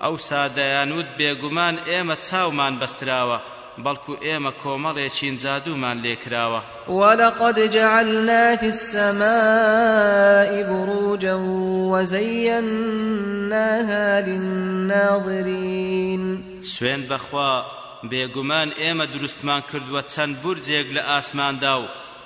ئەوسا دەیانوت بێگومان ئێمە چاومان بەستراوە، بەڵکو ئێمە کۆمەڵێکین جادوومان لێکراوە. ولقد جعلنا فی السماء بروجا وزیناها للناظرین. سوێند بەخوا بێگومان ئێمە دروستمان کردووە چەند بورجێک لە ئاسماندا و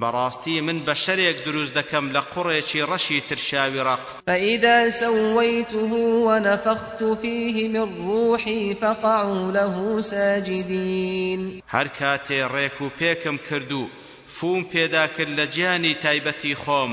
بەڕاستی من بەشەرێک دروست دەکەم لە قوڕێکی ڕەشی ترشاوی ڕەق. فإذا سویته ونفخت فیه من روحی فقعوا له ساجدین. هەر کاتێ ڕێک و پێکم کرد و فووم پێدا کرد لە گیانی تایبەتی خۆم.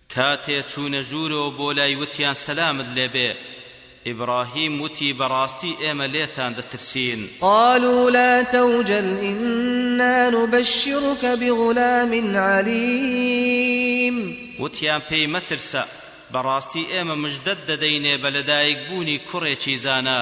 کاتێ چوونە ژوورۆ بۆ لای وتیان سەلامت لێ بێ ئیبڕاهیم وتی بەڕاستی ئێمە لێتان دەترسین. قالوا لا توجل ئینا نبشرک بغلام علیم. وتیان پێی مەترسە بەڕاستی ئێمە مژدەت دەدەینێ بە لەدایک بوونی کوڕێکی زانا.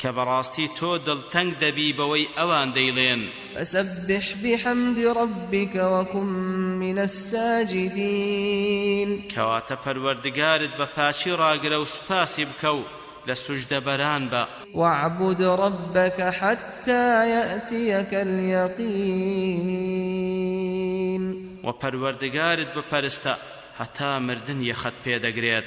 کە بەڕاستی تۆ دڵتەنگ دەبی بەوەی ئەوان دەیڵێن. فسبح بحمد ربک وکن من الساجدین. کەواتە پەروەردگارت بە پاکی ڕاگرە و سوپاسی بکە و لە سوجدەبەران بە. وەعبود ربک حتی یاتیک الیقین. و پەروەردگارت بپەرستە هەتا مردن یەخەت پێدەگرێت.